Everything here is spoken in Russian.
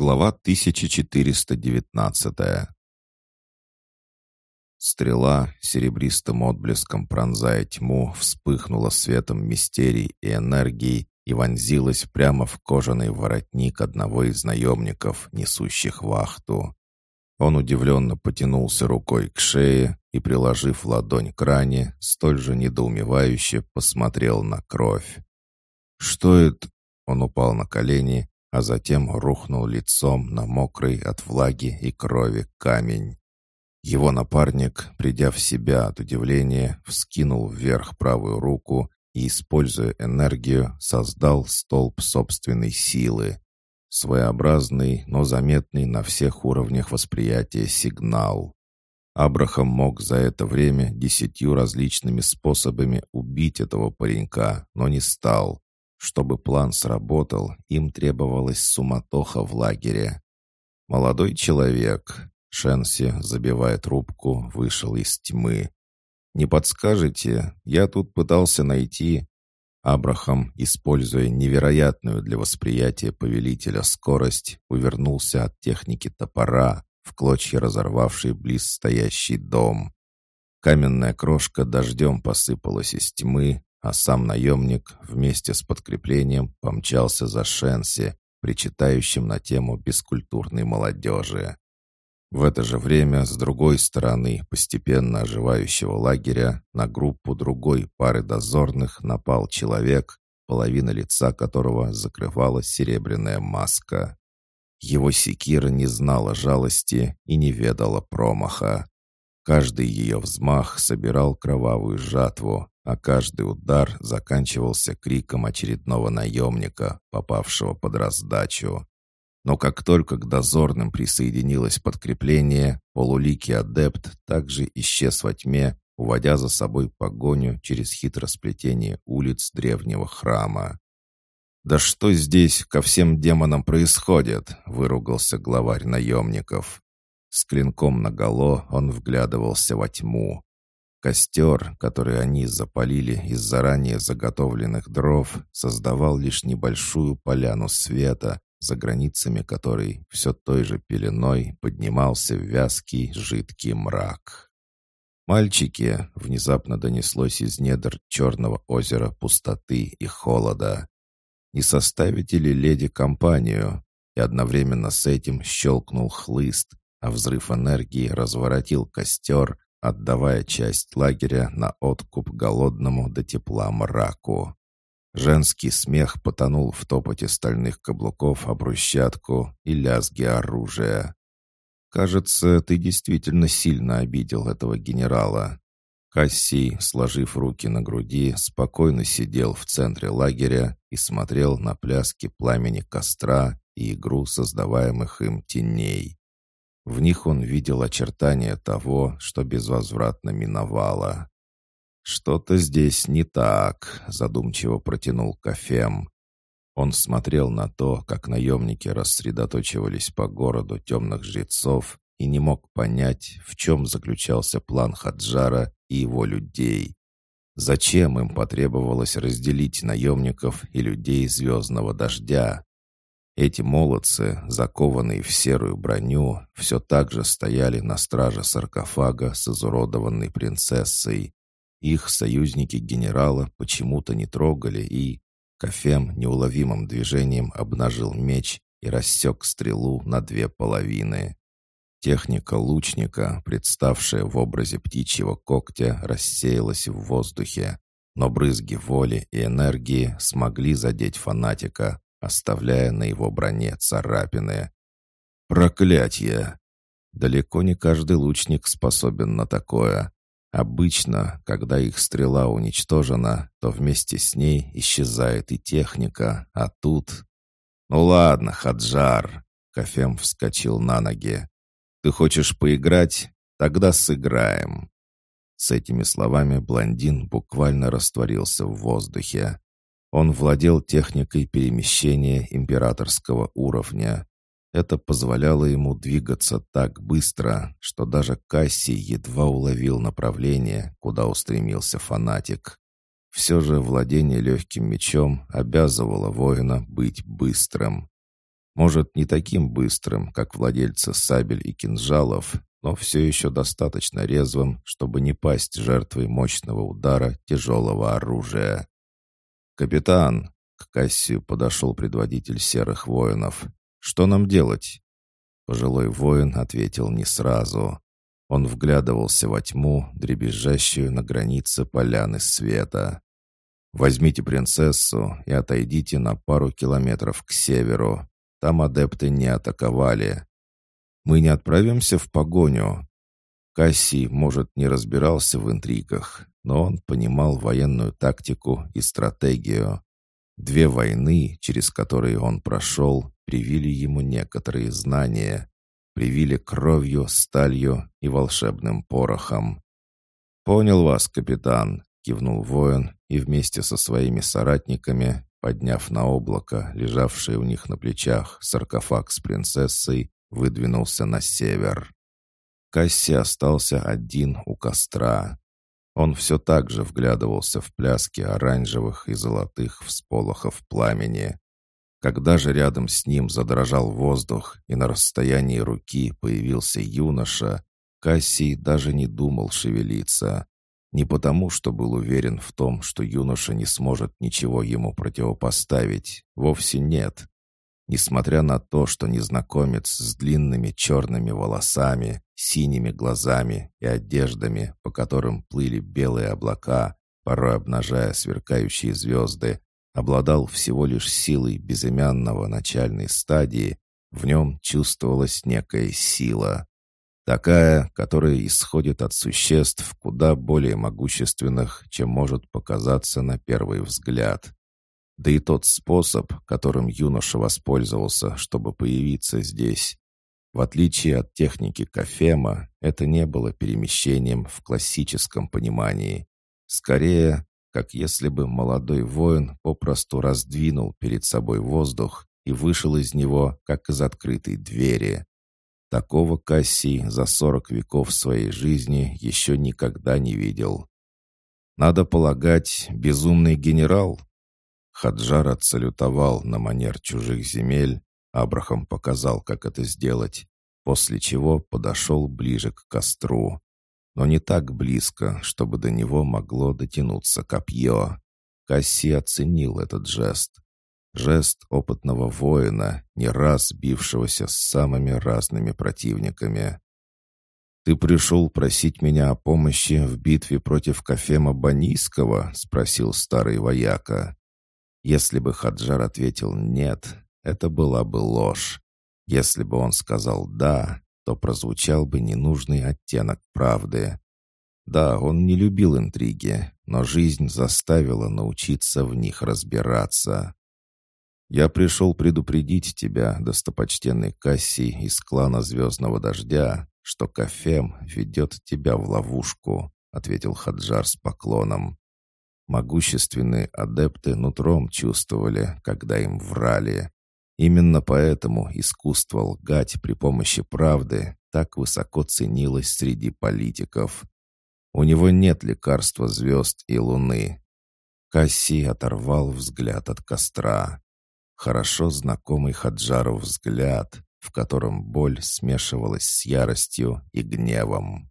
Глава 1419 Стрела, серебристым отблеском пронзая тьму, вспыхнула светом мистерий и энергии и вонзилась прямо в кожаный воротник одного из наемников, несущих вахту. Он удивленно потянулся рукой к шее и, приложив ладонь к ране, столь же недоумевающе посмотрел на кровь. «Что это?» Он упал на колени а затем рухнул лицом на мокрый от влаги и крови камень. Его напарник, придя в себя от удивления, вскинул вверх правую руку и, используя энергию, создал столб собственной силы. Своеобразный, но заметный на всех уровнях восприятия сигнал. Абрахам мог за это время десятью различными способами убить этого паренька, но не стал. Чтобы план сработал, им требовалась суматоха в лагере. Молодой человек, Шенси, забивая трубку, вышел из тьмы. «Не подскажете? Я тут пытался найти...» Абрахам, используя невероятную для восприятия повелителя скорость, увернулся от техники топора, в клочья разорвавший близ стоящий дом. Каменная крошка дождем посыпалась из тьмы, а сам наемник вместе с подкреплением помчался за Шенси, причитающим на тему бескультурной молодежи. В это же время с другой стороны постепенно оживающего лагеря на группу другой пары дозорных напал человек, половина лица которого закрывала серебряная маска. Его секира не знала жалости и не ведала промаха. Каждый ее взмах собирал кровавую жатву, а каждый удар заканчивался криком очередного наемника, попавшего под раздачу. Но как только к дозорным присоединилось подкрепление, полуликий адепт также исчез во тьме, уводя за собой погоню через хитросплетение улиц древнего храма. «Да что здесь ко всем демонам происходит?» — выругался главарь наемников. С клинком наголо он вглядывался во тьму. Костер, который они запалили из заранее заготовленных дров, создавал лишь небольшую поляну света, за границами которой все той же пеленой поднимался вязкий жидкий мрак. «Мальчики!» — внезапно донеслось из недр черного озера пустоты и холода. «Не составите ли леди компанию?» И одновременно с этим щелкнул хлыст, а взрыв энергии разворотил костер, отдавая часть лагеря на откуп голодному до тепла мраку. Женский смех потонул в топоте стальных каблуков об брусчатку и лязге оружия. «Кажется, ты действительно сильно обидел этого генерала». Кассий, сложив руки на груди, спокойно сидел в центре лагеря и смотрел на пляски пламени костра и игру создаваемых им теней. В них он видел очертания того, что безвозвратно миновало. «Что-то здесь не так», — задумчиво протянул Кафем. Он смотрел на то, как наемники рассредоточивались по городу темных жрецов и не мог понять, в чем заключался план Хаджара и его людей. Зачем им потребовалось разделить наемников и людей звездного дождя? Эти молодцы, закованные в серую броню, все так же стояли на страже саркофага с изуродованной принцессой. Их союзники генерала почему-то не трогали и... Кафем неуловимым движением обнажил меч и рассек стрелу на две половины. Техника лучника, представшая в образе птичьего когтя, рассеялась в воздухе, но брызги воли и энергии смогли задеть фанатика, оставляя на его броне царапины. «Проклятье!» Далеко не каждый лучник способен на такое. Обычно, когда их стрела уничтожена, то вместе с ней исчезает и техника, а тут... «Ну ладно, Хаджар!» — Кафем вскочил на ноги. «Ты хочешь поиграть? Тогда сыграем!» С этими словами блондин буквально растворился в воздухе. Он владел техникой перемещения императорского уровня. Это позволяло ему двигаться так быстро, что даже Кассий едва уловил направление, куда устремился фанатик. Все же владение легким мечом обязывало воина быть быстрым. Может, не таким быстрым, как владельцы сабель и кинжалов, но все еще достаточно резвым, чтобы не пасть жертвой мощного удара тяжелого оружия. «Капитан!» — к Кассию подошел предводитель серых воинов. «Что нам делать?» Пожилой воин ответил не сразу. Он вглядывался во тьму, дребезжащую на границе поляны света. «Возьмите принцессу и отойдите на пару километров к северу. Там адепты не атаковали. Мы не отправимся в погоню». Кассий, может, не разбирался в интригах, но он понимал военную тактику и стратегию. Две войны, через которые он прошел, привили ему некоторые знания, привили кровью, сталью и волшебным порохом. «Понял вас, капитан», — кивнул воин и вместе со своими соратниками, подняв на облако, лежавший у них на плечах, саркофаг с принцессой, выдвинулся на север. Касси остался один у костра. Он все так же вглядывался в пляски оранжевых и золотых всполохов пламени, когда же рядом с ним задрожал воздух, и на расстоянии руки появился юноша, Кассий даже не думал шевелиться. Не потому, что был уверен в том, что юноша не сможет ничего ему противопоставить. Вовсе нет. Несмотря на то, что незнакомец с длинными черными волосами, синими глазами и одеждами, по которым плыли белые облака, порой обнажая сверкающие звезды, обладал всего лишь силой безымянного начальной стадии, в нем чувствовалась некая сила. Такая, которая исходит от существ куда более могущественных, чем может показаться на первый взгляд. Да и тот способ, которым юноша воспользовался, чтобы появиться здесь, в отличие от техники Кафема, это не было перемещением в классическом понимании. Скорее, как если бы молодой воин попросту раздвинул перед собой воздух и вышел из него, как из открытой двери. Такого Кассий за сорок веков своей жизни еще никогда не видел. Надо полагать, безумный генерал. Хаджар отсалютовал на манер чужих земель, Абрахам показал, как это сделать, после чего подошел ближе к костру но не так близко, чтобы до него могло дотянуться копье. Касси оценил этот жест. Жест опытного воина, не раз бившегося с самыми разными противниками. «Ты пришел просить меня о помощи в битве против Кафема Банийского?» — спросил старый вояка. Если бы Хаджар ответил «нет», это была бы ложь. Если бы он сказал «да», то прозвучал бы ненужный оттенок правды. Да, он не любил интриги, но жизнь заставила научиться в них разбираться. «Я пришел предупредить тебя, достопочтенный Кассий из клана Звездного Дождя, что Кафем ведет тебя в ловушку», — ответил Хаджар с поклоном. Могущественные адепты нутром чувствовали, когда им врали, Именно поэтому искусство лгать при помощи правды так высоко ценилось среди политиков. У него нет лекарства звезд и луны. Касси оторвал взгляд от костра. Хорошо знакомый Хаджару взгляд, в котором боль смешивалась с яростью и гневом.